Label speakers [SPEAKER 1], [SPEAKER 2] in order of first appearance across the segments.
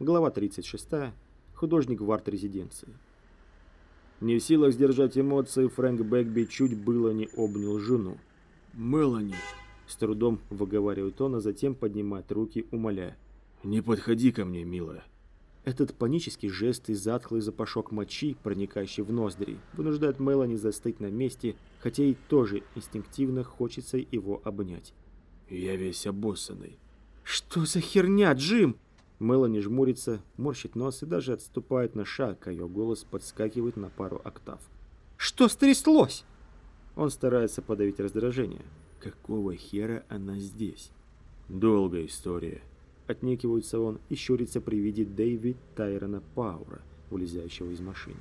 [SPEAKER 1] Глава 36. Художник в арт-резиденции. Не в силах сдержать эмоции, Фрэнк Бэкби чуть было не обнял жену. «Мелани!» – с трудом выговаривает он, а затем поднимает руки, умоляя. «Не подходи ко мне, милая!» Этот панический жест и затхлый запашок мочи, проникающий в ноздри, вынуждает Мелани застыть на месте, хотя ей тоже инстинктивно хочется его обнять. «Я весь обоссанный». «Что за херня, Джим?» Мелани жмурится, морщит нос и даже отступает на шаг, а ее голос подскакивает на пару октав. «Что стряслось?» Он старается подавить раздражение. Какого хера она здесь? Долгая история. Отнекивается он и щурится при виде Дэйви Тайрона Паура, вылезающего из машины.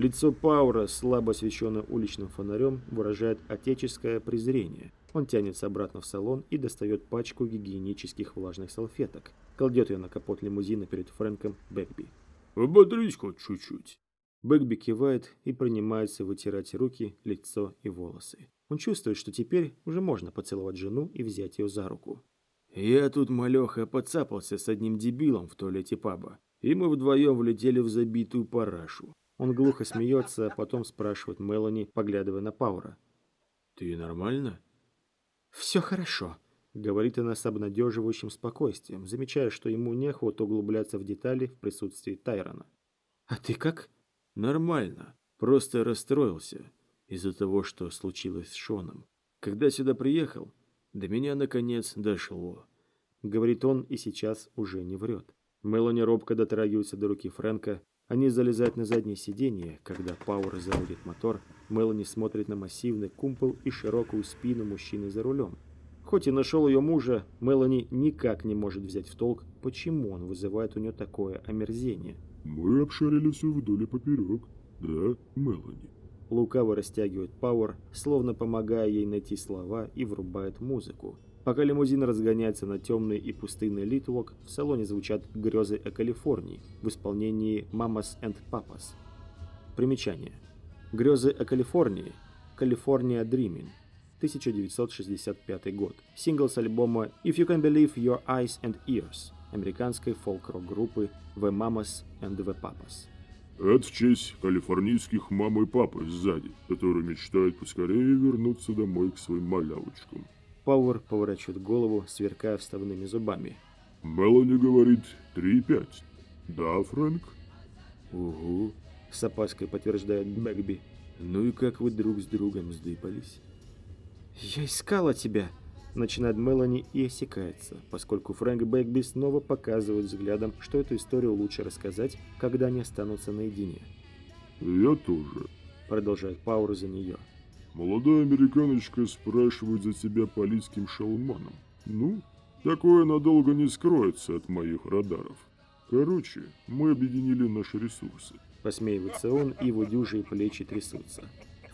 [SPEAKER 1] Лицо Паура, слабо освещенное уличным фонарем, выражает отеческое презрение. Он тянется обратно в салон и достает пачку гигиенических влажных салфеток. Кладет ее на капот лимузина перед Фрэнком Бэкби.
[SPEAKER 2] «Ободрись хоть чуть-чуть».
[SPEAKER 1] Бэкби кивает и принимается вытирать руки, лицо и волосы. Он чувствует, что теперь уже можно поцеловать жену и взять ее за руку.
[SPEAKER 2] «Я тут, малеха, подцапался с одним дебилом в туалете паба, и мы вдвоем влетели в забитую парашу».
[SPEAKER 1] Он глухо смеется, а потом спрашивает Мелани, поглядывая на Паура.
[SPEAKER 2] «Ты нормально?»
[SPEAKER 1] «Все хорошо», — говорит она с обнадеживающим спокойствием, замечая, что ему неохота углубляться в детали в присутствии Тайрона. «А ты как?»
[SPEAKER 2] «Нормально. Просто расстроился из-за того, что случилось с Шоном. Когда сюда приехал, до меня наконец дошло».
[SPEAKER 1] Говорит он и сейчас уже не врет. Мелани робко дотрагивается до руки Фрэнка. Они залезают на заднее сиденье. Когда Пауэр заводит мотор, Мелани смотрит на массивный кумпол и широкую спину мужчины за рулем. Хоть и нашел ее мужа, Мелани никак не может взять в толк, почему он вызывает у нее такое омерзение.
[SPEAKER 3] «Мы обшарили все вдоль и поперек, да, Мелани?»
[SPEAKER 1] Лукаво растягивает Пауэр, словно помогая ей найти слова и врубает музыку. Пока лимузин разгоняется на темный и пустынный Литвок, в салоне звучат грезы о Калифорнии в исполнении «Mamas and Papas». Примечание. Грезы о Калифорнии. California Dreaming. 1965 год. Сингл с альбома If You Can Believe Your Eyes and Ears американской фолк-рок группы The Mamas and the Papas.
[SPEAKER 3] Это в честь калифорнийских мам и папы сзади, которые мечтают поскорее вернуться домой к своим малявочкам.
[SPEAKER 1] Пауэр поворачивает голову, сверкая вставными зубами.
[SPEAKER 3] Мелани говорит 3,5. Да, Фрэнк?
[SPEAKER 1] Угу, с опаской подтверждает Бэкби. Ну и как вы друг с другом сдыпались? Я искала тебя, начинает Мелани и осекается, поскольку Фрэнк Бэкби снова показывает взглядом, что эту историю лучше рассказать, когда они останутся наедине.
[SPEAKER 3] «Я тоже», —
[SPEAKER 1] продолжает Пауэр за нее.
[SPEAKER 3] «Молодая американочка спрашивает за тебя полицким шалманом. Ну, такое надолго не скроется от моих радаров. Короче, мы объединили наши ресурсы».
[SPEAKER 1] Посмеивается он, и его дюжие плечи трясутся.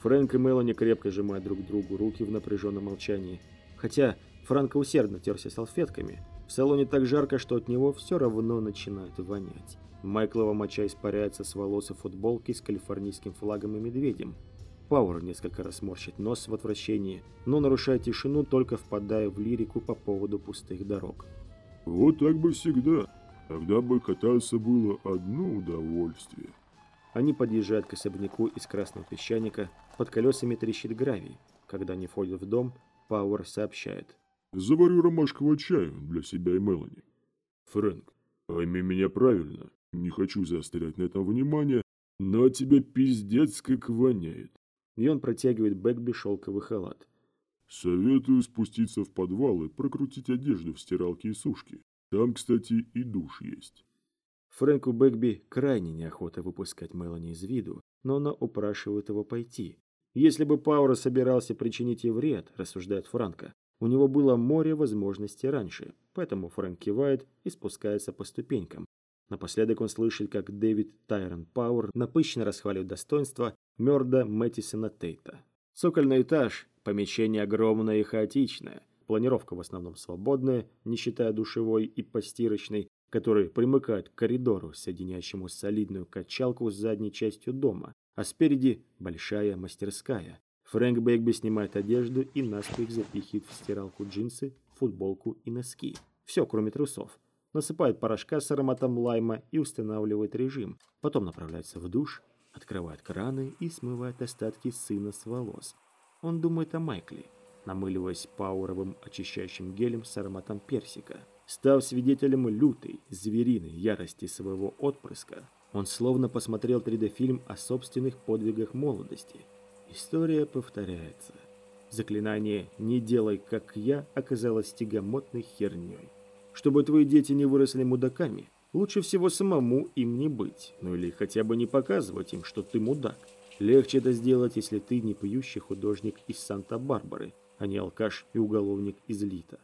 [SPEAKER 1] Фрэнк и Мелани крепко сжимают друг другу руки в напряженном молчании. Хотя Франко усердно терся салфетками, в салоне так жарко, что от него все равно начинает вонять. Майклова моча испаряется с волос и футболки с калифорнийским флагом и медведем. Пауэр несколько раз морщит нос в отвращении, но нарушает тишину, только впадая в лирику по поводу пустых дорог.
[SPEAKER 3] «Вот так бы всегда. Тогда бы кататься было одно удовольствие».
[SPEAKER 1] Они подъезжают к особняку из красного песчаника, под колесами трещит гравий. Когда они входят в дом, Пауэр сообщает.
[SPEAKER 3] «Заварю ромашкового чаю для себя и Мелани. Фрэнк, пойми меня правильно. Не хочу заострять на этом внимание, но от тебя пиздец как воняет».
[SPEAKER 1] И он протягивает Бэкби шелковый халат.
[SPEAKER 3] «Советую спуститься в подвал и прокрутить одежду в стиралке и сушке. Там, кстати, и душ есть».
[SPEAKER 1] Фрэнку Бэкби крайне неохота выпускать Мелани из виду, но она упрашивает его пойти. Если бы Пауэр собирался причинить ей вред, рассуждает Франко, у него было море возможностей раньше, поэтому Фрэнк кивает и спускается по ступенькам. Напоследок он слышит, как Дэвид Тайрон Пауэр напыщенно расхваливает достоинство Мёрда Мэттисона Тейта. Цокольный этаж, помещение огромное и хаотичное, планировка в основном свободная, не считая душевой и постирочной, который примыкает к коридору, соединяющему солидную качалку с задней частью дома, а спереди большая мастерская. Фрэнк Бэкби снимает одежду и наспех запихивает в стиралку джинсы, футболку и носки. Все, кроме трусов. Насыпает порошка с ароматом лайма и устанавливает режим. Потом направляется в душ, открывает краны и смывает остатки сына с волос. Он думает о Майкле, намыливаясь пауровым очищающим гелем с ароматом персика. Став свидетелем лютой, звериной ярости своего отпрыска, он словно посмотрел 3D-фильм о собственных подвигах молодости. История повторяется. Заклинание «Не делай, как я» оказалось тягомотной херней. Чтобы твои дети не выросли мудаками, лучше всего самому им не быть, ну или хотя бы не показывать им, что ты мудак. Легче это сделать, если ты не пьющий художник из Санта-Барбары, а не алкаш и уголовник из Лита.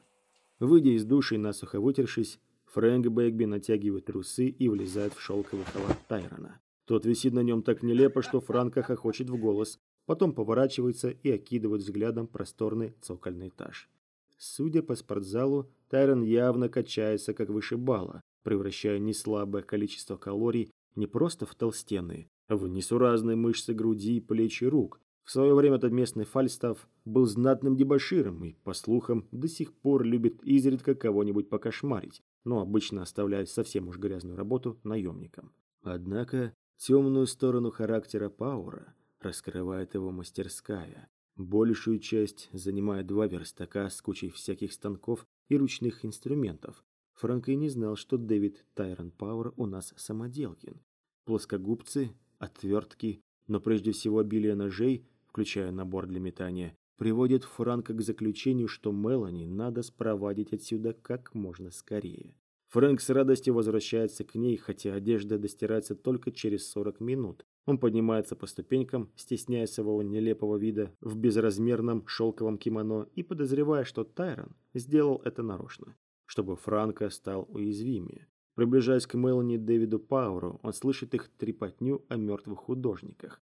[SPEAKER 1] Выйдя из души и насухо вытершись, Фрэнк Бэгби натягивает трусы и влезает в шелковый халат Тайрона. Тот висит на нем так нелепо, что Франко хохочет в голос, потом поворачивается и окидывает взглядом просторный цокольный этаж. Судя по спортзалу, Тайрон явно качается как вышибала, превращая неслабое количество калорий не просто в толстенные, а в несуразные мышцы груди, плеч и рук, в свое время этот местный Фальстав был знатным дебоширом и, по слухам, до сих пор любит изредка кого-нибудь покошмарить, но обычно оставляет совсем уж грязную работу наемникам. Однако темную сторону характера Паура раскрывает его мастерская. Большую часть занимает два верстака с кучей всяких станков и ручных инструментов. Франк и не знал, что Дэвид Тайрон Пауэр у нас самоделкин. Плоскогубцы, отвертки, но прежде всего обилие ножей включая набор для метания, приводит Франка к заключению, что Мелани надо спровадить отсюда как можно скорее. Фрэнк с радостью возвращается к ней, хотя одежда достирается только через 40 минут. Он поднимается по ступенькам, стесняя своего нелепого вида в безразмерном шелковом кимоно и подозревая, что Тайрон сделал это нарочно, чтобы Франко стал уязвимее. Приближаясь к Мелани Дэвиду Пауру, он слышит их трепотню о мертвых художниках.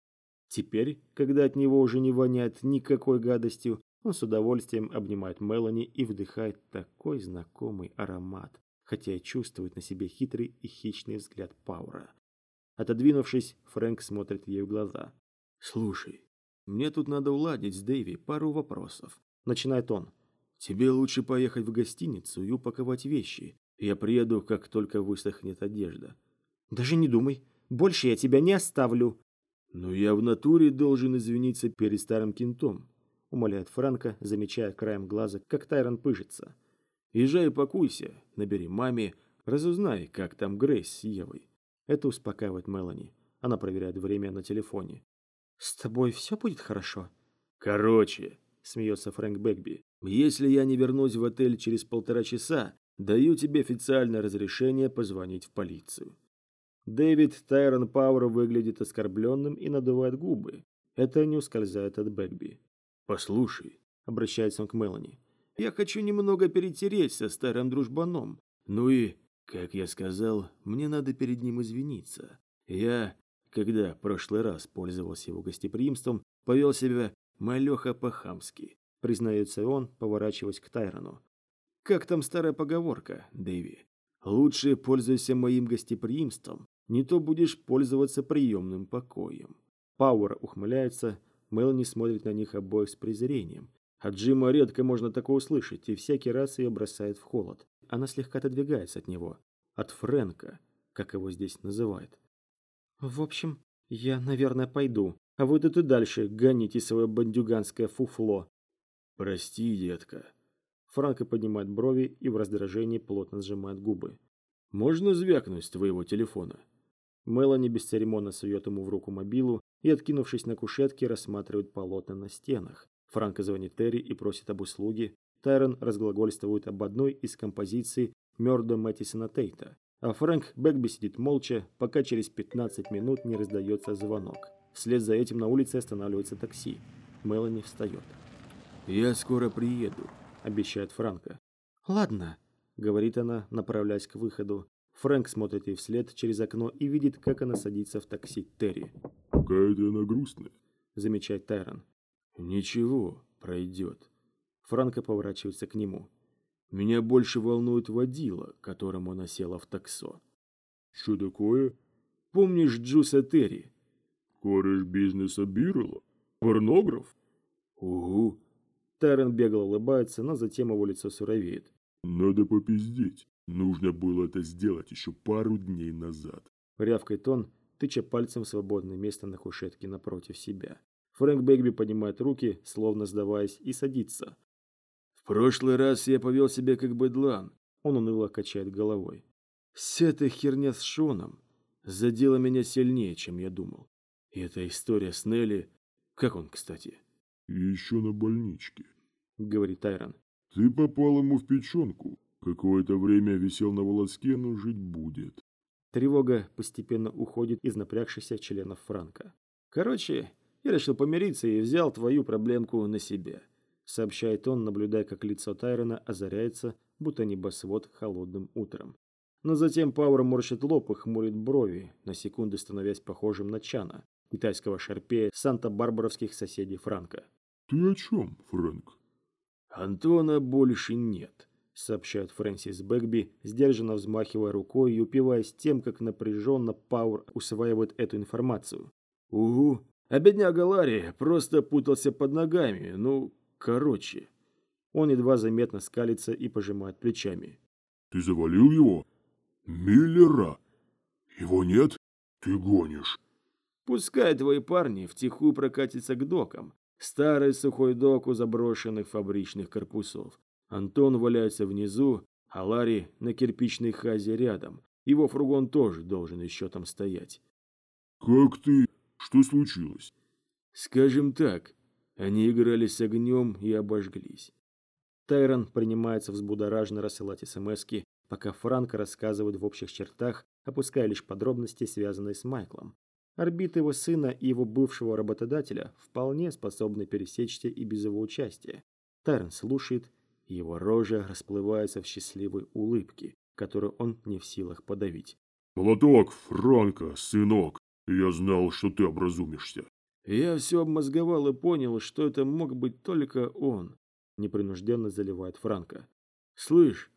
[SPEAKER 1] Теперь, когда от него уже не воняет никакой гадостью, он с удовольствием обнимает Мелани и вдыхает такой знакомый аромат, хотя и чувствует на себе хитрый и хищный взгляд Паура. Отодвинувшись, Фрэнк смотрит ей в глаза. «Слушай, мне тут надо уладить с Дэйви пару вопросов», — начинает он. «Тебе лучше поехать в гостиницу и упаковать вещи. Я приеду, как только высохнет одежда». «Даже не думай. Больше я тебя не оставлю»,
[SPEAKER 2] «Но я в натуре должен извиниться перед старым кентом», — умоляет Франко, замечая краем глаза, как Тайрон пыжится. «Езжай покуйся, набери маме, разузнай, как там Грейс с Евой». Это успокаивает Мелани. Она проверяет время на телефоне.
[SPEAKER 1] «С тобой все будет хорошо?»
[SPEAKER 2] «Короче», — смеется Фрэнк Бэкби, «если я не вернусь в отель через полтора часа, даю тебе официальное разрешение позвонить в полицию». Дэвид Тайрон Пауэр выглядит оскорбленным и надувает губы. Это не ускользает от Бэкби. «Послушай», — обращается он к Мелани, — «я хочу немного перетереть со старым дружбаном. Ну и, как я сказал, мне надо перед ним извиниться. Я, когда в прошлый раз пользовался его гостеприимством, повел себя малеха по-хамски», — признается он, поворачиваясь к Тайрону. «Как там старая поговорка, Дэви? Лучше пользуйся моим гостеприимством, не то будешь пользоваться приемным покоем. Пауэр ухмыляется, Мелани смотрит на них обоих с презрением. От Джима редко можно такое услышать, и всякий раз ее бросает в холод. Она слегка отодвигается от него. От Фрэнка, как его здесь называют.
[SPEAKER 1] «В общем, я, наверное, пойду. А вы тут и дальше гоните свое бандюганское фуфло».
[SPEAKER 2] «Прости, детка».
[SPEAKER 1] Франко поднимает брови и в раздражении плотно сжимает губы.
[SPEAKER 2] «Можно звякнуть с твоего телефона?»
[SPEAKER 1] Мелани бесцеремонно сует ему в руку мобилу и, откинувшись на кушетке, рассматривает полотна на стенах. Франко звонит Терри и просит об услуге. Тайрон разглагольствует об одной из композиций Мёрдо Мэттисона Тейта. А Фрэнк Бэкби сидит молча, пока через 15 минут не раздается звонок. Вслед за этим на улице останавливается такси. Мелани встает.
[SPEAKER 2] «Я скоро приеду», — обещает Франко.
[SPEAKER 1] «Ладно», — говорит она, направляясь к выходу. Фрэнк смотрит ей вслед через окно и видит, как она садится в такси Терри.
[SPEAKER 3] «Какая-то она грустная», —
[SPEAKER 1] замечает Тайрон.
[SPEAKER 2] «Ничего, пройдет».
[SPEAKER 1] Франко поворачивается к нему.
[SPEAKER 2] «Меня больше волнует водила, которому она села в таксо».
[SPEAKER 3] «Что такое?»
[SPEAKER 2] «Помнишь Джуса Терри?»
[SPEAKER 3] «Кореш бизнеса Бирла? Порнограф?»
[SPEAKER 2] «Угу».
[SPEAKER 1] Тайрон бегло улыбается, но затем его лицо суровеет.
[SPEAKER 3] «Надо попиздеть». Нужно было это сделать еще пару дней назад.
[SPEAKER 1] Рявкает он, тыча пальцем в свободное место на кушетке напротив себя. Фрэнк Бэгби поднимает руки, словно сдаваясь, и садится.
[SPEAKER 2] «В прошлый раз я повел себя как быдлан», —
[SPEAKER 1] он уныло качает головой.
[SPEAKER 2] «Вся эта херня с Шоном задела меня сильнее, чем я думал. И эта история с Нелли... Как он, кстати?»
[SPEAKER 3] «Еще на больничке», —
[SPEAKER 1] говорит Тайрон.
[SPEAKER 3] «Ты попал ему в печенку. Какое-то время висел на волоске, но жить будет».
[SPEAKER 1] Тревога постепенно уходит из напрягшихся членов Франка. «Короче, я решил помириться и взял твою проблемку на себя», сообщает он, наблюдая, как лицо Тайрона озаряется, будто небосвод холодным утром. Но затем Пауэр морщит лоб и хмурит брови, на секунду становясь похожим на Чана, китайского шарпея санта-барбаровских соседей Франка.
[SPEAKER 3] «Ты о чем, Фрэнк?»
[SPEAKER 2] «Антона больше нет», — сообщает Фрэнсис Бэгби, сдержанно взмахивая рукой и упиваясь тем, как напряженно Пауэр усваивает эту информацию. «Угу, а бедняга Ларри просто путался под ногами, ну, короче».
[SPEAKER 1] Он едва заметно скалится и пожимает плечами.
[SPEAKER 3] «Ты завалил его? Миллера? Его нет? Ты гонишь?»
[SPEAKER 2] Пускай твои парни втихую прокатятся к докам. Старый сухой док у заброшенных фабричных корпусов. Антон валяется внизу, а Ларри на кирпичной хазе рядом. Его фургон тоже должен еще там стоять.
[SPEAKER 3] «Как ты? Что случилось?»
[SPEAKER 2] «Скажем так, они играли с огнем и обожглись».
[SPEAKER 1] Тайрон принимается взбудораженно рассылать смски, пока Франк рассказывает в общих чертах, опуская лишь подробности, связанные с Майклом. Орбиты его сына и его бывшего работодателя вполне способны пересечься и без его участия. Террен слушает, его рожа расплывается в счастливой улыбке, которую он не в силах подавить.
[SPEAKER 3] «Молоток, Франко, сынок, я знал, что ты образумишься».
[SPEAKER 2] «Я все обмозговал и понял, что это мог быть только он»,
[SPEAKER 1] непринужденно заливает Франко.
[SPEAKER 2] «Слышь,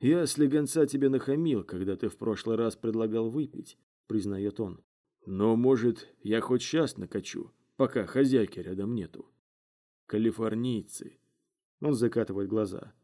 [SPEAKER 2] я слегонца тебе нахамил, когда ты в прошлый раз предлагал выпить», признает он. Но, может, я хоть сейчас накачу, пока хозяйки рядом нету. Калифорнийцы.
[SPEAKER 1] Он закатывает глаза.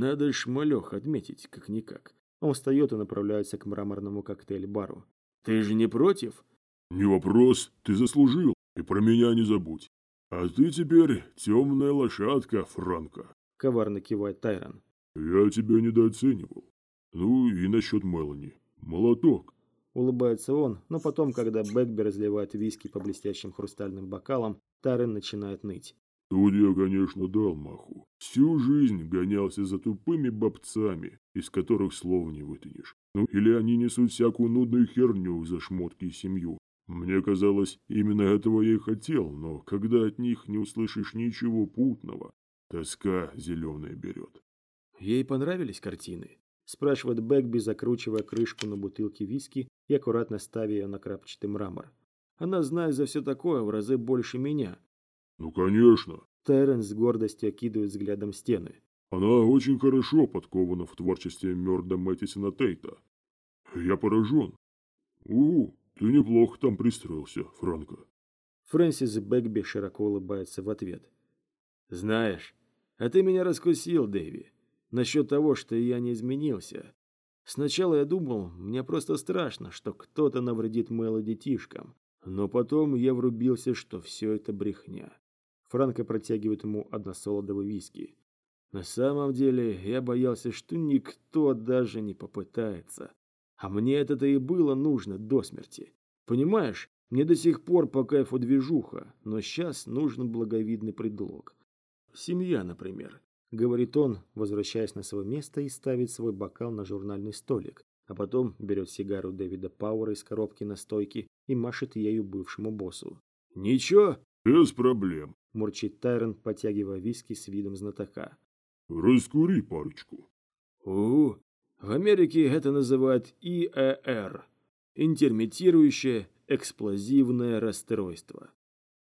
[SPEAKER 2] Надо шмалех отметить, как-никак.
[SPEAKER 1] Он встает и направляется к мраморному коктейль-бару.
[SPEAKER 2] Ты же не против?
[SPEAKER 3] Не вопрос, ты заслужил, и про меня не забудь. А ты теперь темная лошадка, Франко.
[SPEAKER 1] Коварно кивает Тайрон.
[SPEAKER 3] Я тебя недооценивал. Ну и насчет Мелани. Молоток.
[SPEAKER 1] Улыбается он, но потом, когда Бэкби разливает виски по блестящим хрустальным бокалам, Тарен начинает ныть.
[SPEAKER 3] Тут я, конечно, дал маху. Всю жизнь гонялся за тупыми бобцами, из которых слов не вытянешь. Ну или они несут всякую нудную херню за шмотки и семью. Мне казалось, именно этого я и хотел, но когда от них не услышишь ничего путного, тоска зеленая берет.
[SPEAKER 1] Ей понравились картины? спрашивает Бэкби, закручивая крышку на бутылке виски и аккуратно ставя ее на крапчатый мрамор. Она знает за все такое в разы больше меня.
[SPEAKER 3] Ну, конечно.
[SPEAKER 1] Терренс с гордостью окидывает взглядом стены.
[SPEAKER 3] Она очень хорошо подкована в творчестве Мёрда Мэттисона Тейта. Я поражен. У, ты неплохо там пристроился, Франко.
[SPEAKER 1] Фрэнсис Бэкби широко улыбается в ответ.
[SPEAKER 2] Знаешь, а ты меня раскусил, Дэви насчет того, что я не изменился. Сначала я думал, мне просто страшно, что кто-то навредит Мэло детишкам. Но потом я врубился, что все это брехня.
[SPEAKER 1] Франко протягивает ему односолодовый виски.
[SPEAKER 2] На самом деле, я боялся, что никто даже не попытается. А мне это-то и было нужно до смерти. Понимаешь, мне до сих пор по кайфу движуха, но сейчас нужен благовидный предлог. Семья, например.
[SPEAKER 1] — говорит он, возвращаясь на свое место и ставит свой бокал на журнальный столик, а потом берет сигару Дэвида Пауэра из коробки на стойке и машет ею бывшему боссу.
[SPEAKER 2] «Ничего?»
[SPEAKER 3] «Без проблем», —
[SPEAKER 1] мурчит Тайрон, потягивая виски с видом знатока.
[SPEAKER 3] «Раскури парочку».
[SPEAKER 2] «У, в Америке это называют ИЭР – интермитирующее эксплозивное расстройство.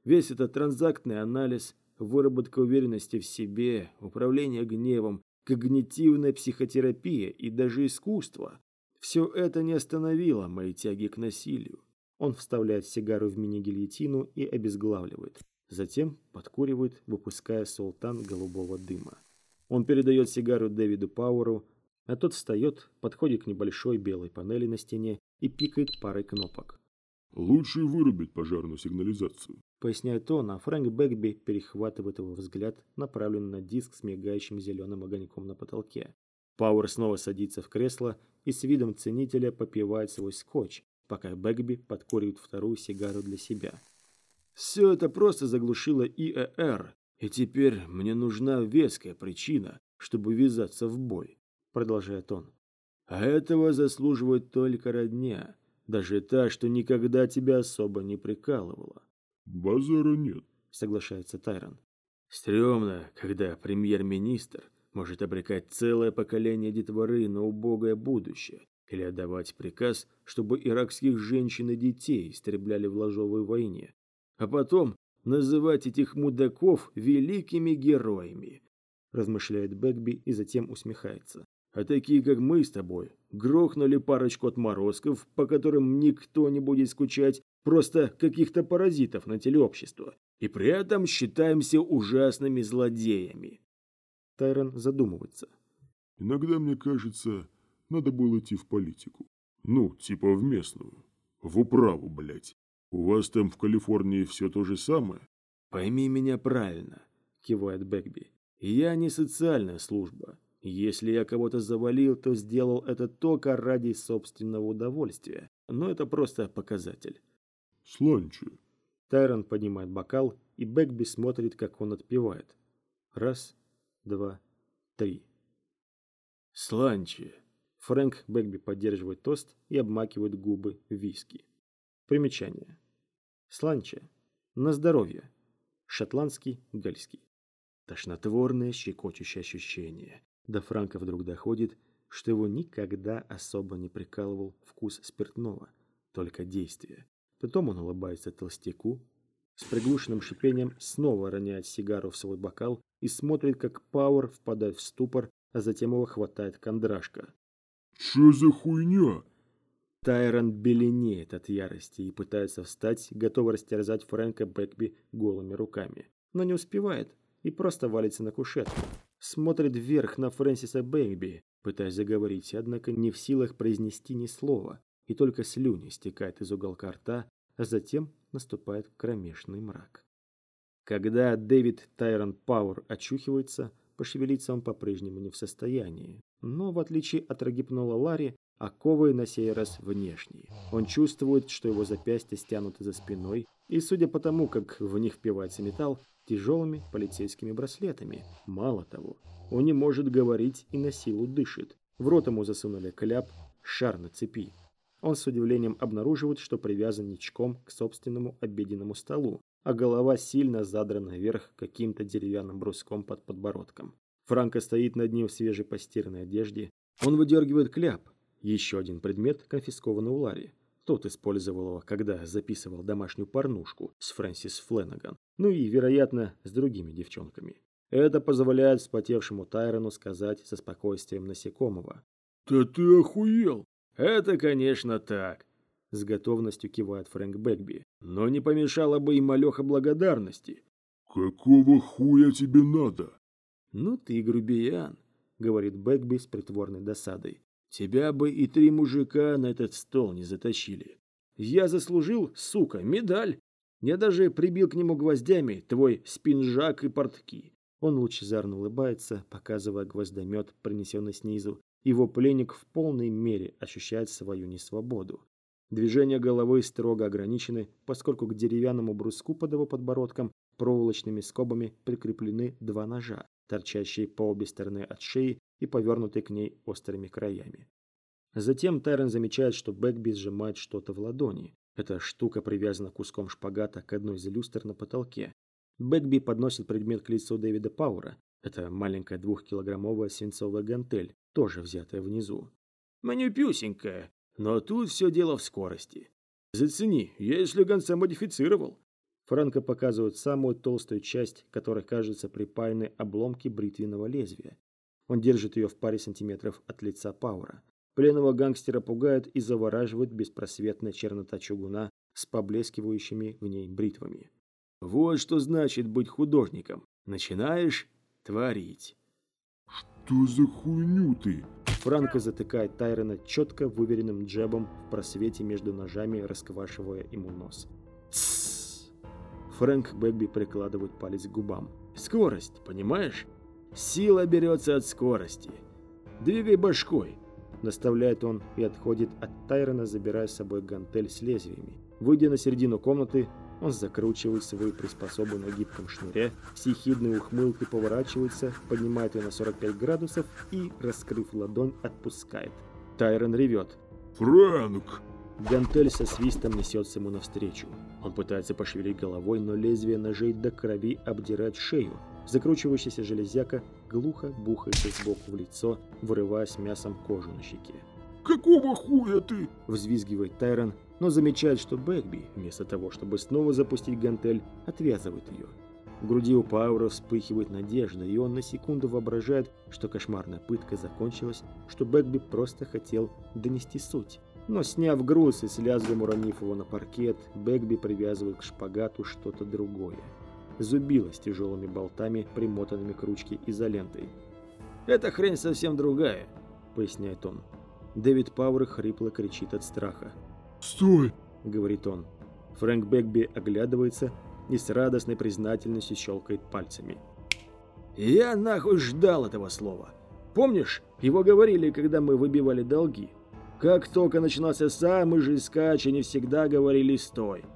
[SPEAKER 2] Весь этот транзактный анализ выработка уверенности в себе, управление гневом, когнитивная психотерапия и даже искусство. Все это не остановило мои тяги к насилию.
[SPEAKER 1] Он вставляет сигару в мини-гильотину и обезглавливает. Затем подкуривает, выпуская султан голубого дыма. Он передает сигару Дэвиду Пауэру, А тот встает, подходит к небольшой белой панели на стене и пикает парой кнопок.
[SPEAKER 3] «Лучше вырубить пожарную сигнализацию», —
[SPEAKER 1] поясняет он, а Фрэнк Бэкби перехватывает его взгляд, направленный на диск с мигающим зеленым огоньком на потолке. Пауэр снова садится в кресло и с видом ценителя попивает свой скотч, пока Бэкби подкуривает вторую сигару для себя.
[SPEAKER 2] «Все это просто заглушило ИЭР, и теперь мне нужна веская причина, чтобы ввязаться в бой», — продолжает он. «А этого заслуживает только родня, даже та, что никогда тебя особо не прикалывала».
[SPEAKER 3] «Базара нет», —
[SPEAKER 1] соглашается Тайрон.
[SPEAKER 2] «Стремно, когда премьер-министр может обрекать целое поколение детворы на убогое будущее или отдавать приказ, чтобы иракских женщин и детей истребляли в ложовой войне, а потом называть этих мудаков великими героями, размышляет Бэкби и затем усмехается. А такие, как мы с тобой, грохнули парочку отморозков, по которым никто не будет скучать, просто каких-то паразитов на телеобщество, и при этом считаемся ужасными злодеями.
[SPEAKER 1] Тайрон задумывается.
[SPEAKER 3] Иногда мне кажется, надо было идти в политику. Ну, типа в местную. В управу, блядь. У вас там в Калифорнии все то же самое?
[SPEAKER 2] Пойми меня правильно, кивает Бэкби. Я не социальная служба. Если я кого-то завалил, то сделал это только ради собственного удовольствия. Но это просто показатель.
[SPEAKER 3] Сланчи.
[SPEAKER 1] Тайрон поднимает бокал, и Бэкби смотрит, как он отпивает. Раз, два, три.
[SPEAKER 2] Сланчи.
[SPEAKER 1] Фрэнк Бэкби поддерживает тост и обмакивает губы в виски. Примечание. Сланче. На здоровье. Шотландский, гальский. Тошнотворное, щекочущее ощущение. До Франка вдруг доходит, что его никогда особо не прикалывал вкус спиртного, только действие. Потом он улыбается толстяку, с приглушенным шипением снова роняет сигару в свой бокал и смотрит, как Пауэр впадает в ступор, а затем его хватает кондрашка.
[SPEAKER 3] «Чё за хуйня?»
[SPEAKER 1] Тайрон беленеет от ярости и пытается встать, готовый растерзать Фрэнка Бэкби голыми руками. Но не успевает и просто валится на кушетку. Смотрит вверх на Фрэнсиса Бэкби, пытаясь заговорить, однако не в силах произнести ни слова, и только слюни стекают из уголка рта, а затем наступает кромешный мрак. Когда Дэвид Тайрон Пауэр очухивается, пошевелиться он по-прежнему не в состоянии. Но, в отличие от Рагипнола Ларри, оковы на сей раз внешние. Он чувствует, что его запястья стянуты за спиной, и, судя по тому, как в них впивается металл, тяжелыми полицейскими браслетами. Мало того, он не может говорить и на силу дышит. В рот ему засунули кляп, шар на цепи. Он с удивлением обнаруживает, что привязан ничком к собственному обеденному столу, а голова сильно задрана вверх каким-то деревянным бруском под подбородком. Франко стоит над ним в свежей постиранной одежде. Он выдергивает кляп, еще один предмет, конфискованный у Ларри. Тот использовал его, когда записывал домашнюю порнушку с Фрэнсис Фленаган, ну и, вероятно, с другими девчонками. Это позволяет вспотевшему Тайрону сказать со спокойствием насекомого.
[SPEAKER 3] «Да ты охуел!»
[SPEAKER 2] «Это, конечно, так», — с готовностью кивает Фрэнк Бэкби. «Но не помешало бы и малеха благодарности».
[SPEAKER 3] «Какого хуя тебе надо?»
[SPEAKER 2] «Ну ты грубиян», — говорит Бэкби с притворной досадой. Тебя бы и три мужика на этот стол не затащили. Я заслужил, сука, медаль. Я даже прибил к нему гвоздями твой спинжак и портки.
[SPEAKER 1] Он лучезарно улыбается, показывая гвоздомет, принесенный снизу. Его пленник в полной мере ощущает свою несвободу. Движения головы строго ограничены, поскольку к деревянному бруску под его подбородком проволочными скобами прикреплены два ножа, торчащие по обе стороны от шеи и повернутый к ней острыми краями. Затем Тайрон замечает, что Бэкби сжимает что-то в ладони. Эта штука привязана куском шпагата к одной из люстр на потолке. Бэкби подносит предмет к лицу Дэвида Пауэра. Это маленькая двухкилограммовая свинцовая гантель, тоже взятая внизу.
[SPEAKER 2] «Манюпюсенькая, но тут все дело в скорости. Зацени, я и слегонца модифицировал».
[SPEAKER 1] Франко показывает самую толстую часть, которой кажется припаянной обломки бритвенного лезвия. Он держит ее в паре сантиметров от лица Пауэра. Пленного гангстера пугает и завораживает беспросветная чернота чугуна с поблескивающими в ней бритвами.
[SPEAKER 2] Вот что значит быть художником. Начинаешь творить.
[SPEAKER 3] Что за хуйню ты?
[SPEAKER 1] Франко затыкает Тайрона четко выверенным джебом в просвете между ножами, расквашивая ему нос. Тссс. Фрэнк Бэгби прикладывает палец к губам. Скорость, понимаешь? Сила берется от скорости. Двигай башкой. Наставляет он и отходит от Тайрона, забирая с собой гантель с лезвиями. Выйдя на середину комнаты, он закручивает свою приспособу на гибком шнуре, с ехидной ухмылкой поворачивается, поднимает ее на 45 градусов и, раскрыв ладонь, отпускает. Тайрон ревет.
[SPEAKER 3] «Фрэнк!»
[SPEAKER 1] Гантель со свистом несется ему навстречу. Он пытается пошевелить головой, но лезвие ножей до крови обдирает шею. Закручивающаяся железяка глухо бухается сбоку в лицо, вырывая с мясом кожу на щеке.
[SPEAKER 3] «Какого хуя ты?»
[SPEAKER 1] – взвизгивает Тайрон, но замечает, что Бэкби, вместо того, чтобы снова запустить гантель, отвязывает ее. В груди у Пауэра вспыхивает надежда, и он на секунду воображает, что кошмарная пытка закончилась, что Бэкби просто хотел донести суть. Но сняв груз и с лязгом уронив его на паркет, Бэкби привязывает к шпагату что-то другое. Зубило с тяжелыми болтами, примотанными к ручке изолентой. «Эта хрень совсем другая», — поясняет он. Дэвид Пауэр хрипло кричит от страха.
[SPEAKER 3] «Стой!»
[SPEAKER 1] — говорит он. Фрэнк Бэкби оглядывается и с радостной признательностью щелкает пальцами. «Я нахуй ждал этого слова. Помнишь, его говорили, когда мы выбивали долги? Как только начинался самый же скач, они всегда говорили «стой».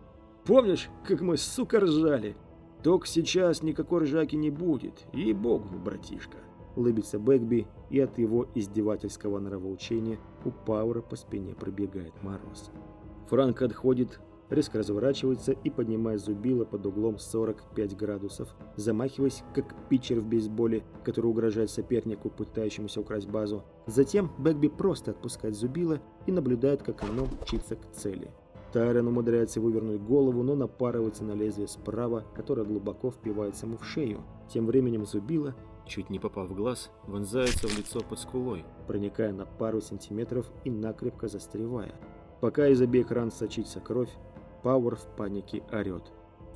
[SPEAKER 1] Помнишь, как мы, сука, ржали? Только сейчас никакой ржаки не будет, и богу, братишка. Лыбится Бэкби, и от его издевательского нравоучения у Пауэра по спине пробегает мороз. Франк отходит, резко разворачивается и, поднимая зубило под углом 45 градусов, замахиваясь, как питчер в бейсболе, который угрожает сопернику, пытающемуся украсть базу. Затем Бэкби просто отпускает зубило и наблюдает, как оно мчится к цели. Тайрон умудряется вывернуть голову, но напарывается на лезвие справа, которое глубоко впивается ему в шею. Тем временем зубило, чуть не попав в глаз, вонзается в лицо под скулой, проникая на пару сантиметров и накрепко застревая. Пока из обеих ран сочится кровь, Пауэр в панике орет.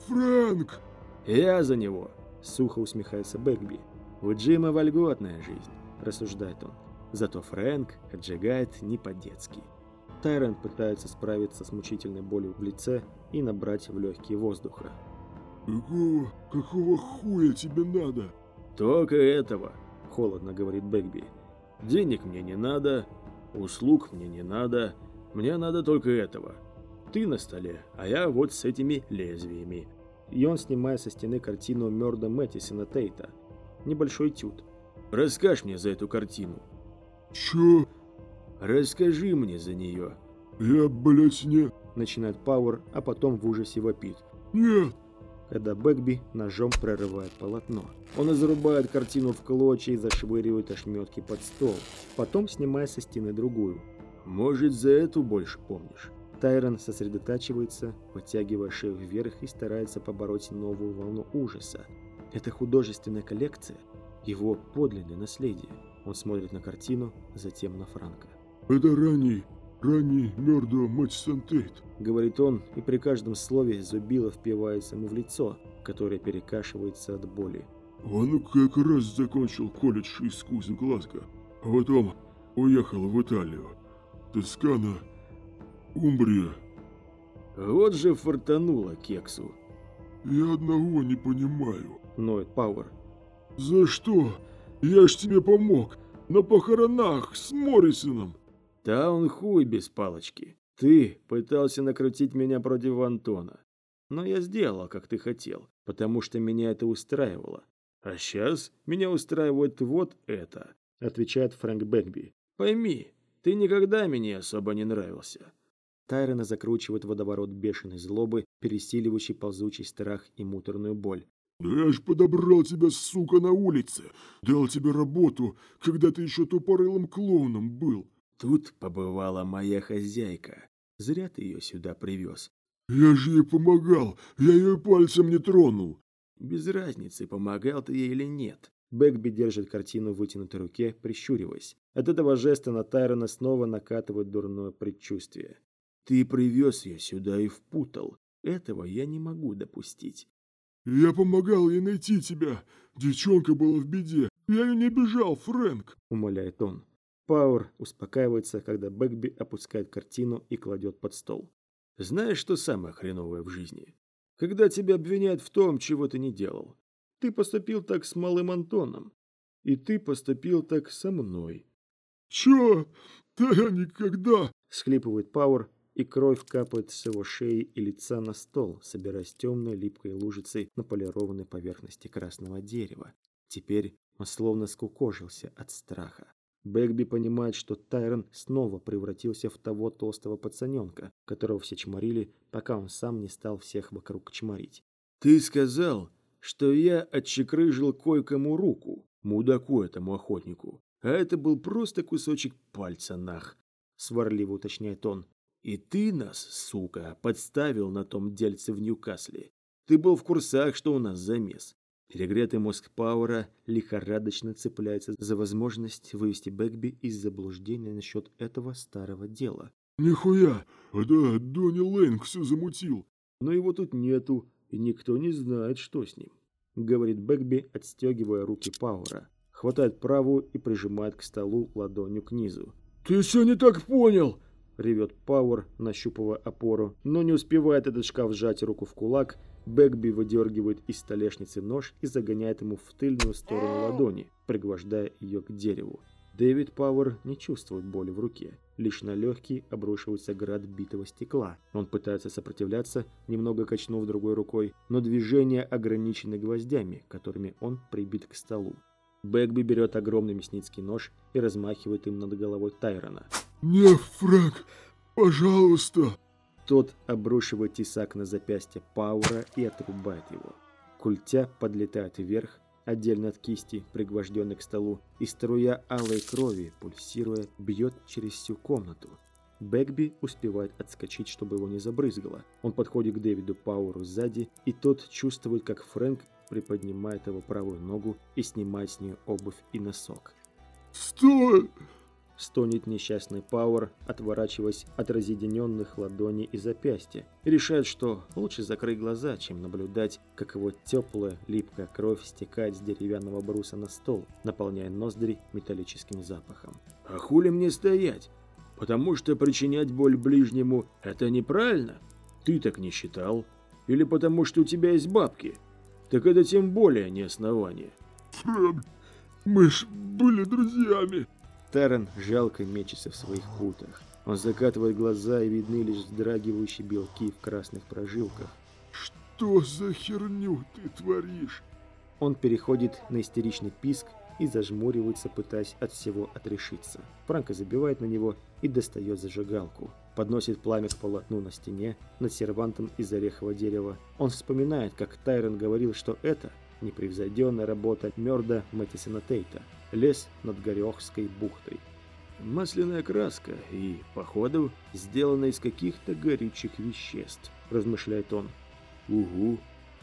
[SPEAKER 3] «Фрэнк!»
[SPEAKER 1] «Я за него!» — сухо усмехается Бэкби. «У Джима вольготная жизнь», — рассуждает он. Зато Фрэнк отжигает не по-детски. Тайрон пытается справиться с мучительной болью в лице и набрать в легкие воздуха.
[SPEAKER 3] «Какого, какого хуя тебе надо?»
[SPEAKER 1] «Только этого», — холодно говорит Бэкби. «Денег мне не надо, услуг мне не надо, мне надо только этого. Ты на столе, а я вот с этими лезвиями». И он снимает со стены картину Мёрда Мэттисона Тейта. Небольшой тют. «Расскажь мне за эту картину».
[SPEAKER 3] «Чё?»
[SPEAKER 1] «Расскажи мне за нее».
[SPEAKER 3] «Я, блядь, не...»
[SPEAKER 1] Начинает Пауэр, а потом в ужасе вопит.
[SPEAKER 3] «Нет!»
[SPEAKER 1] Когда Бэкби ножом прорывает полотно. Он изрубает картину в клочья и зашвыривает ошметки под стол. Потом снимает со стены другую. «Может, за эту больше помнишь?» Тайрон сосредотачивается, подтягивая шею вверх и старается побороть новую волну ужаса. Это художественная коллекция, его подлинное наследие. Он смотрит на картину, затем на Франка.
[SPEAKER 3] «Это ранний, ранний Мёрдо Мэтчсон Тейт», —
[SPEAKER 1] говорит он, и при каждом слове зубило впивается ему в лицо, которое перекашивается от боли.
[SPEAKER 3] «Он как раз закончил колледж искусств Глазго, а потом уехал в Италию. Тоскана, Умбрия.
[SPEAKER 1] Вот же фартануло кексу.
[SPEAKER 3] Я одного не понимаю.
[SPEAKER 1] Ноет Пауэр.
[SPEAKER 3] За что? Я ж тебе помог. На похоронах с Моррисоном.
[SPEAKER 1] Да он хуй без палочки. Ты пытался накрутить меня против Антона. Но я сделал, как ты хотел, потому что меня это устраивало. А сейчас меня устраивает вот это, отвечает Фрэнк Бэкби. Пойми, ты никогда мне особо не нравился. Тайрона закручивает водоворот бешеной злобы, пересиливающий ползучий страх и муторную боль.
[SPEAKER 3] «Да я ж подобрал тебя, сука, на улице! Дал тебе работу, когда ты еще тупорылым клоуном был!»
[SPEAKER 1] «Тут побывала моя хозяйка. Зря ты ее сюда привез».
[SPEAKER 3] «Я же ей помогал! Я ее пальцем не тронул!»
[SPEAKER 1] «Без разницы, помогал ты ей или нет». Бэкби держит картину в вытянутой руке, прищуриваясь. От этого жеста на Тайрона снова накатывает дурное предчувствие. Ты привез ее сюда и впутал. Этого я не могу допустить.
[SPEAKER 3] Я помогал ей найти тебя. Девчонка была в беде. Я ее не бежал, Фрэнк.
[SPEAKER 1] Умоляет он. Пауэр успокаивается, когда Бэкби опускает картину и кладет под стол.
[SPEAKER 2] Знаешь, что самое хреновое в жизни? Когда тебя обвиняют в том, чего ты не делал. Ты поступил так с малым Антоном. И ты поступил так со мной.
[SPEAKER 3] Чё? Да я никогда...
[SPEAKER 1] Схлипывает Пауэр, и кровь капает с его шеи и лица на стол, собираясь темной липкой лужицей на полированной поверхности красного дерева. Теперь он словно скукожился от страха. Бэгби понимает, что Тайрон снова превратился в того толстого пацаненка, которого все чморили, пока он сам не стал всех вокруг чморить.
[SPEAKER 2] «Ты сказал, что я отчекрыжил кое-кому руку, мудаку этому охотнику, а это был просто кусочек пальца нах», — сварливо уточняет он. «И ты нас, сука, подставил на том дельце в Ньюкасле. Ты был в курсах, что у нас замес. Перегретый мозг Пауэра лихорадочно цепляется за возможность вывести Бэкби из заблуждения насчет этого старого дела.
[SPEAKER 3] «Нихуя! Да, Донни Лэнг все замутил!»
[SPEAKER 1] «Но его тут нету, и никто не знает, что с ним», — говорит Бэкби, отстегивая руки Пауэра. Хватает правую и прижимает к столу ладонью к низу.
[SPEAKER 3] «Ты все не так понял!»
[SPEAKER 1] — ревет Пауэр, нащупывая опору, но не успевает этот шкаф сжать руку в кулак — Бэкби выдергивает из столешницы нож и загоняет ему в тыльную сторону ладони, пригвождая ее к дереву. Дэвид Пауэр не чувствует боли в руке. Лишь на легкий обрушивается град битого стекла. Он пытается сопротивляться, немного качнув другой рукой, но движения ограничены гвоздями, которыми он прибит к столу. Бэкби берет огромный мясницкий нож и размахивает им над головой Тайрона.
[SPEAKER 3] «Не, Фрэнк, пожалуйста!»
[SPEAKER 1] Тот обрушивает тесак на запястье Паура и отрубает его. Культя подлетает вверх, отдельно от кисти, пригвожденной к столу, и струя алой крови, пульсируя, бьет через всю комнату. Бэкби успевает отскочить, чтобы его не забрызгало. Он подходит к Дэвиду Пауэру сзади, и тот чувствует, как Фрэнк приподнимает его правую ногу и снимает с нее обувь и носок.
[SPEAKER 3] «Стой!»
[SPEAKER 1] Стонет несчастный Пауэр, отворачиваясь от разъединенных ладоней и запястья, и решает, что лучше закрыть глаза, чем наблюдать, как его теплая, липкая кровь стекает с деревянного бруса на стол, наполняя ноздри металлическим запахом.
[SPEAKER 2] «А хули мне стоять? Потому что причинять боль ближнему – это неправильно? Ты так не считал? Или потому что у тебя есть бабки? Так это тем более не основание».
[SPEAKER 3] «Фрэн, мы ж были друзьями!»
[SPEAKER 1] Террен жалко мечется в своих путах. Он закатывает глаза, и видны лишь вздрагивающие белки в красных прожилках.
[SPEAKER 3] «Что за херню ты творишь?»
[SPEAKER 1] Он переходит на истеричный писк и зажмуривается, пытаясь от всего отрешиться. Франко забивает на него и достает зажигалку. Подносит пламя к полотну на стене над сервантом из орехового дерева. Он вспоминает, как Тайрон говорил, что это непревзойденная работа Мёрда Мэттисона Тейта – лес над Горехской бухтой.
[SPEAKER 2] Масляная краска и, походу, сделана из каких-то горючих веществ, размышляет он. Угу.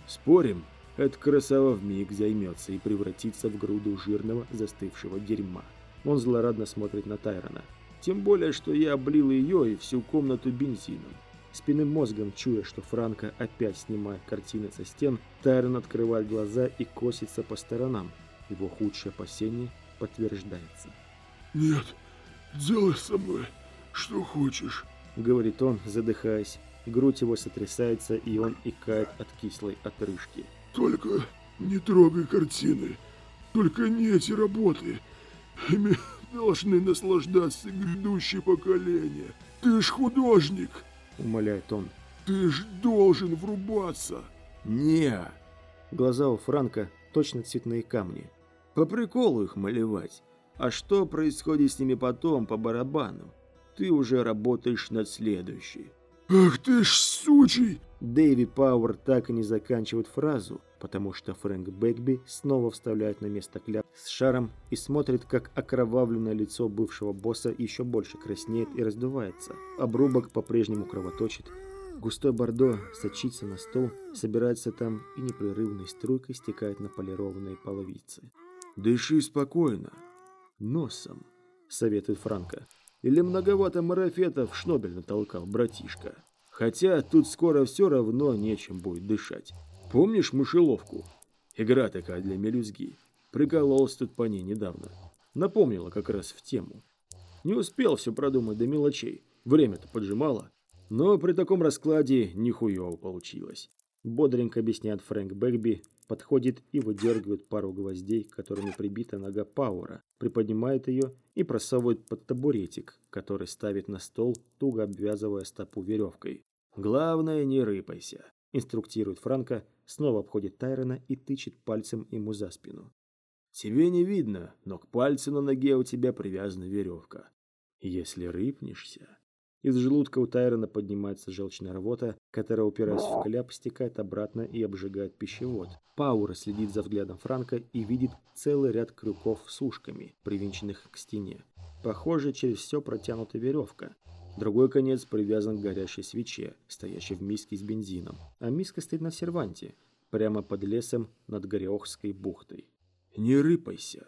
[SPEAKER 2] Спорим, эта красава вмиг займется и превратится в груду жирного застывшего дерьма. Он злорадно смотрит на Тайрона. Тем более, что я облил ее и всю комнату бензином.
[SPEAKER 1] Спинным мозгом, чуя, что Франко опять снимает картины со стен, Тайрон открывает глаза и косится по сторонам, его худшее опасение подтверждается.
[SPEAKER 3] «Нет, делай со мной, что хочешь», —
[SPEAKER 1] говорит он, задыхаясь. Грудь его сотрясается, и он икает от кислой отрыжки.
[SPEAKER 3] «Только не трогай картины, только не эти работы. Ими должны наслаждаться грядущие поколения. Ты ж художник!»
[SPEAKER 1] — умоляет он.
[SPEAKER 3] «Ты ж должен врубаться!»
[SPEAKER 2] «Не!»
[SPEAKER 1] Глаза у Франка точно цветные камни.
[SPEAKER 2] По приколу их малевать. А что происходит с ними потом по барабану? Ты уже работаешь над следующей.
[SPEAKER 3] «Ах ты ж сучий!»
[SPEAKER 1] Дэви Пауэр так и не заканчивает фразу, потому что Фрэнк Бэкби снова вставляет на место кляп с шаром и смотрит, как окровавленное лицо бывшего босса еще больше краснеет и раздувается. Обрубок по-прежнему кровоточит. Густой бордо сочится на стол, собирается там и непрерывной струйкой стекает на полированные половицы.
[SPEAKER 2] Дыши спокойно. Носом, советует Франко. Или многовато марафетов Шнобель натолкал, братишка. Хотя тут скоро все равно нечем будет дышать. Помнишь мышеловку? Игра такая для мелюзги. Прикололся тут по ней недавно. Напомнила как раз в тему.
[SPEAKER 1] Не успел все продумать до мелочей. Время-то поджимало. Но при таком раскладе нихуево получилось. Бодренько объясняет Фрэнк Бэгби, подходит и выдергивает пару гвоздей, которыми прибита нога Пауэра, приподнимает ее и просовывает под табуретик, который ставит на стол, туго обвязывая стопу веревкой. «Главное, не рыпайся», – инструктирует Франка, снова обходит Тайрона и тычет пальцем ему за спину. «Тебе не видно, но к пальцу на ноге у тебя привязана веревка. Если рыпнешься...» Из желудка у Тайрона поднимается желчная рвота, которая, упираясь в кляп, стекает обратно и обжигает пищевод. Пауэр следит за взглядом Франка и видит целый ряд крюков с ушками, привинченных к стене. Похоже, через все протянута веревка. Другой конец привязан к горящей свече, стоящей в миске с бензином. А миска стоит на серванте, прямо под лесом над Гореохской бухтой. «Не рыпайся!»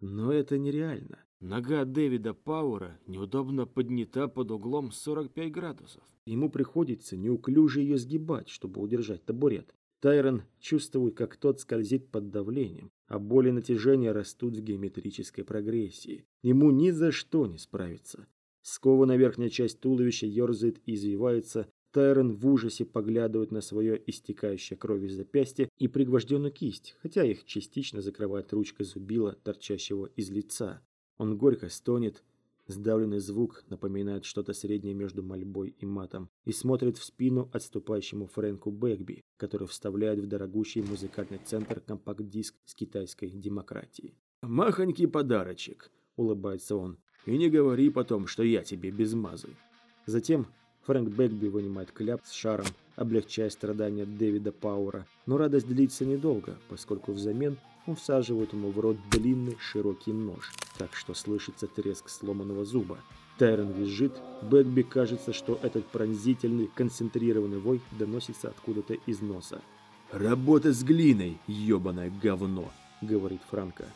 [SPEAKER 1] Но это нереально. Нога Дэвида Пауэра неудобно поднята под углом 45 градусов. Ему приходится неуклюже ее сгибать, чтобы удержать табурет. Тайрон чувствует, как тот скользит под давлением, а боли натяжения растут в геометрической прогрессии. Ему ни за что не справиться. Скованная верхняя часть туловища ерзает и извивается. Тайрон в ужасе поглядывает на свое истекающее кровью запястье и пригвожденную кисть, хотя их частично закрывает ручка зубила, торчащего из лица. Он горько стонет, сдавленный звук напоминает что-то среднее между мольбой и матом, и смотрит в спину отступающему Фрэнку Бэкби, который вставляет в дорогущий музыкальный центр компакт-диск с китайской демократией. «Махонький подарочек», — улыбается он, — «и не говори потом, что я тебе без мазы». Затем Фрэнк Бэкби вынимает кляп с шаром, облегчая страдания Дэвида Пауэра, но радость длится недолго, поскольку взамен он всаживает ему в рот длинный широкий нож, так что слышится треск сломанного зуба. Тайрон визжит, Бэкби кажется, что этот пронзительный, концентрированный вой доносится откуда-то из носа. «Работа с глиной, ебаное говно!» — говорит Франко.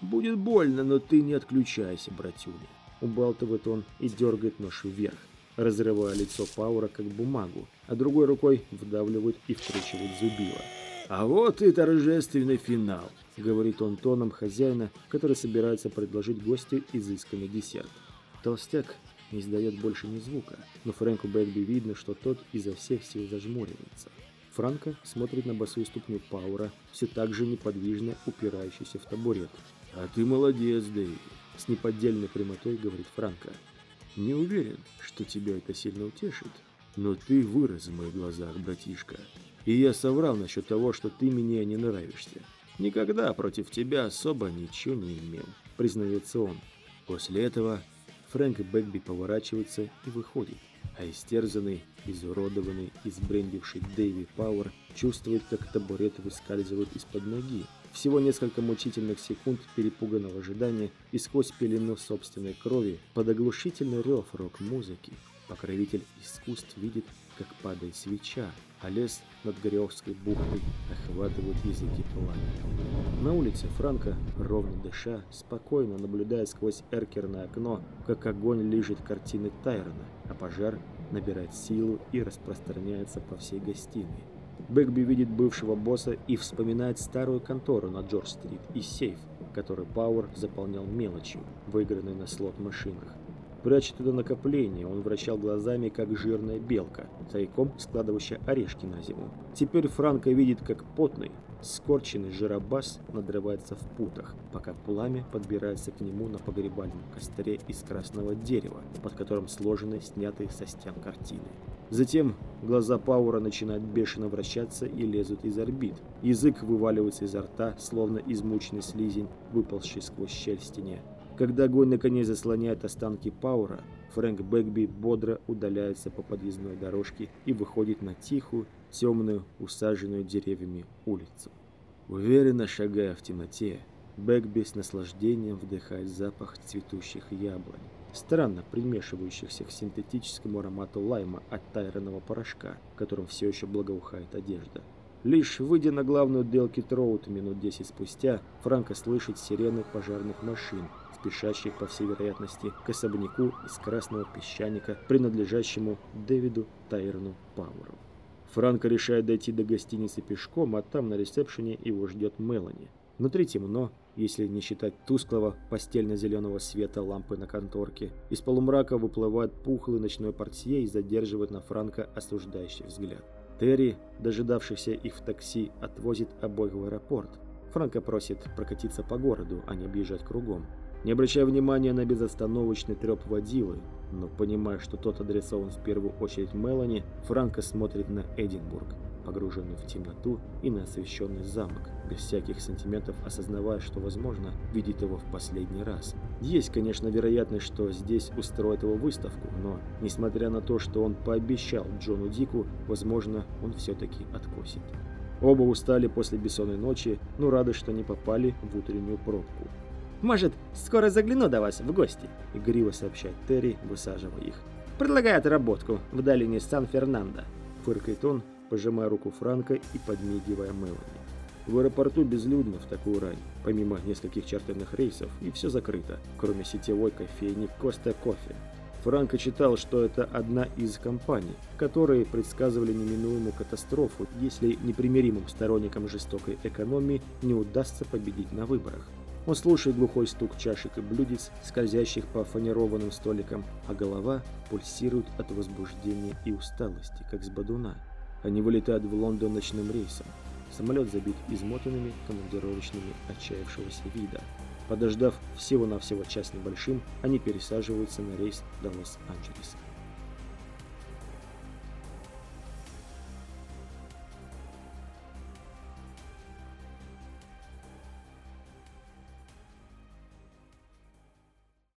[SPEAKER 1] «Будет больно, но ты не отключайся, братюня!» Убалтывает он и дергает нож вверх, разрывая лицо Паура как бумагу, а другой рукой вдавливает и вкручивает зубило. «А вот и торжественный финал», — говорит он тоном хозяина, который собирается предложить гостю изысканный десерт. Толстяк не издает больше ни звука, но Фрэнку Бэтби видно, что тот изо всех сил зажмуривается. Франко смотрит на босую ступню Паура, все так же неподвижно упирающийся в табурет. «А ты молодец, Дэйви», — с неподдельной прямотой говорит Франко. «Не уверен, что тебя это сильно утешит, но ты вырос в моих глазах, братишка. И я соврал насчет того, что ты мне не нравишься. Никогда против тебя особо ничего не имел, признается он. После этого Фрэнк Бэкби поворачивается и выходит, а истерзанный, изуродованный, избрендивший Дэйви Пауэр чувствует, как табурет выскальзывает из-под ноги. Всего несколько мучительных секунд перепуганного ожидания и сквозь пелену собственной крови под оглушительный рев рок-музыки покровитель искусств видит, как падает свеча, а лес над Горевской бухтой охватывают языки пламени. На улице Франко, ровно дыша, спокойно наблюдает сквозь эркерное окно, как огонь лежит картины Тайрона, а пожар набирает силу и распространяется по всей гостиной. Бэкби видит бывшего босса и вспоминает старую контору на Джордж-стрит и сейф, который Пауэр заполнял мелочью, выигранной на слот-машинах. Пряча туда накопление, он вращал глазами, как жирная белка, тайком складывающая орешки на зиму. Теперь Франко видит, как потный, скорченный жиробас надрывается в путах, пока пламя подбирается к нему на погребальном костре из красного дерева, под которым сложены снятые со стен картины. Затем глаза Паура начинают бешено вращаться и лезут из орбит. Язык вываливается изо рта, словно измученный слизень, выползший сквозь щель в стене. Когда огонь наконец заслоняет останки Паура, Фрэнк Бэкби бодро удаляется по подъездной дорожке и выходит на тихую, темную, усаженную деревьями улицу. Уверенно шагая в темноте, Бэкби с наслаждением вдыхает запах цветущих яблонь, странно примешивающихся к синтетическому аромату лайма от тайренного порошка, которым все еще благоухает одежда. Лишь выйдя на главную Делки Троуд минут десять спустя, Франко слышит сирены пожарных машин, спешащих, по всей вероятности, к особняку из красного песчаника, принадлежащему Дэвиду Тайерну Пауэру. Франко решает дойти до гостиницы пешком, а там на ресепшене его ждет Мелани. Внутри темно, если не считать тусклого постельно-зеленого света лампы на конторке. Из полумрака выплывает пухлый ночной портье и задерживает на Франка осуждающий взгляд. Терри, дожидавшийся их в такси, отвозит обоих в аэропорт. Франко просит прокатиться по городу, а не объезжать кругом. Не обращая внимания на безостановочный треп водилы, но понимая, что тот адресован в первую очередь Мелани, Франко смотрит на Эдинбург погруженный в темноту и на освещенный замок, без всяких сантиментов осознавая, что, возможно, видит его в последний раз. Есть, конечно, вероятность, что здесь устроят его выставку, но, несмотря на то, что он пообещал Джону Дику, возможно, он все-таки откосит. Оба устали после бессонной ночи, но рады, что не попали в утреннюю пробку.
[SPEAKER 4] «Может, скоро загляну до вас в гости?»
[SPEAKER 1] — игриво сообщает Терри, высаживая их.
[SPEAKER 4] «Предлагает работку в долине Сан-Фернандо».
[SPEAKER 1] Фыркает он, пожимая руку Франка и подмигивая Мелани. В аэропорту безлюдно в такую рань, помимо нескольких чартерных рейсов, и все закрыто, кроме сетевой кофейни Коста Кофе. Франко читал, что это одна из компаний, которые предсказывали неминуемую катастрофу, если непримиримым сторонникам жестокой экономии не удастся победить на выборах. Он слушает глухой стук чашек и блюдец, скользящих по фанерованным столикам, а голова пульсирует от возбуждения и усталости, как с бадуна. Они вылетают в Лондон ночным рейсом. Самолет забит измотанными командировочными отчаявшегося вида. Подождав всего-навсего час небольшим, они пересаживаются на рейс до Лос-Анджелеса.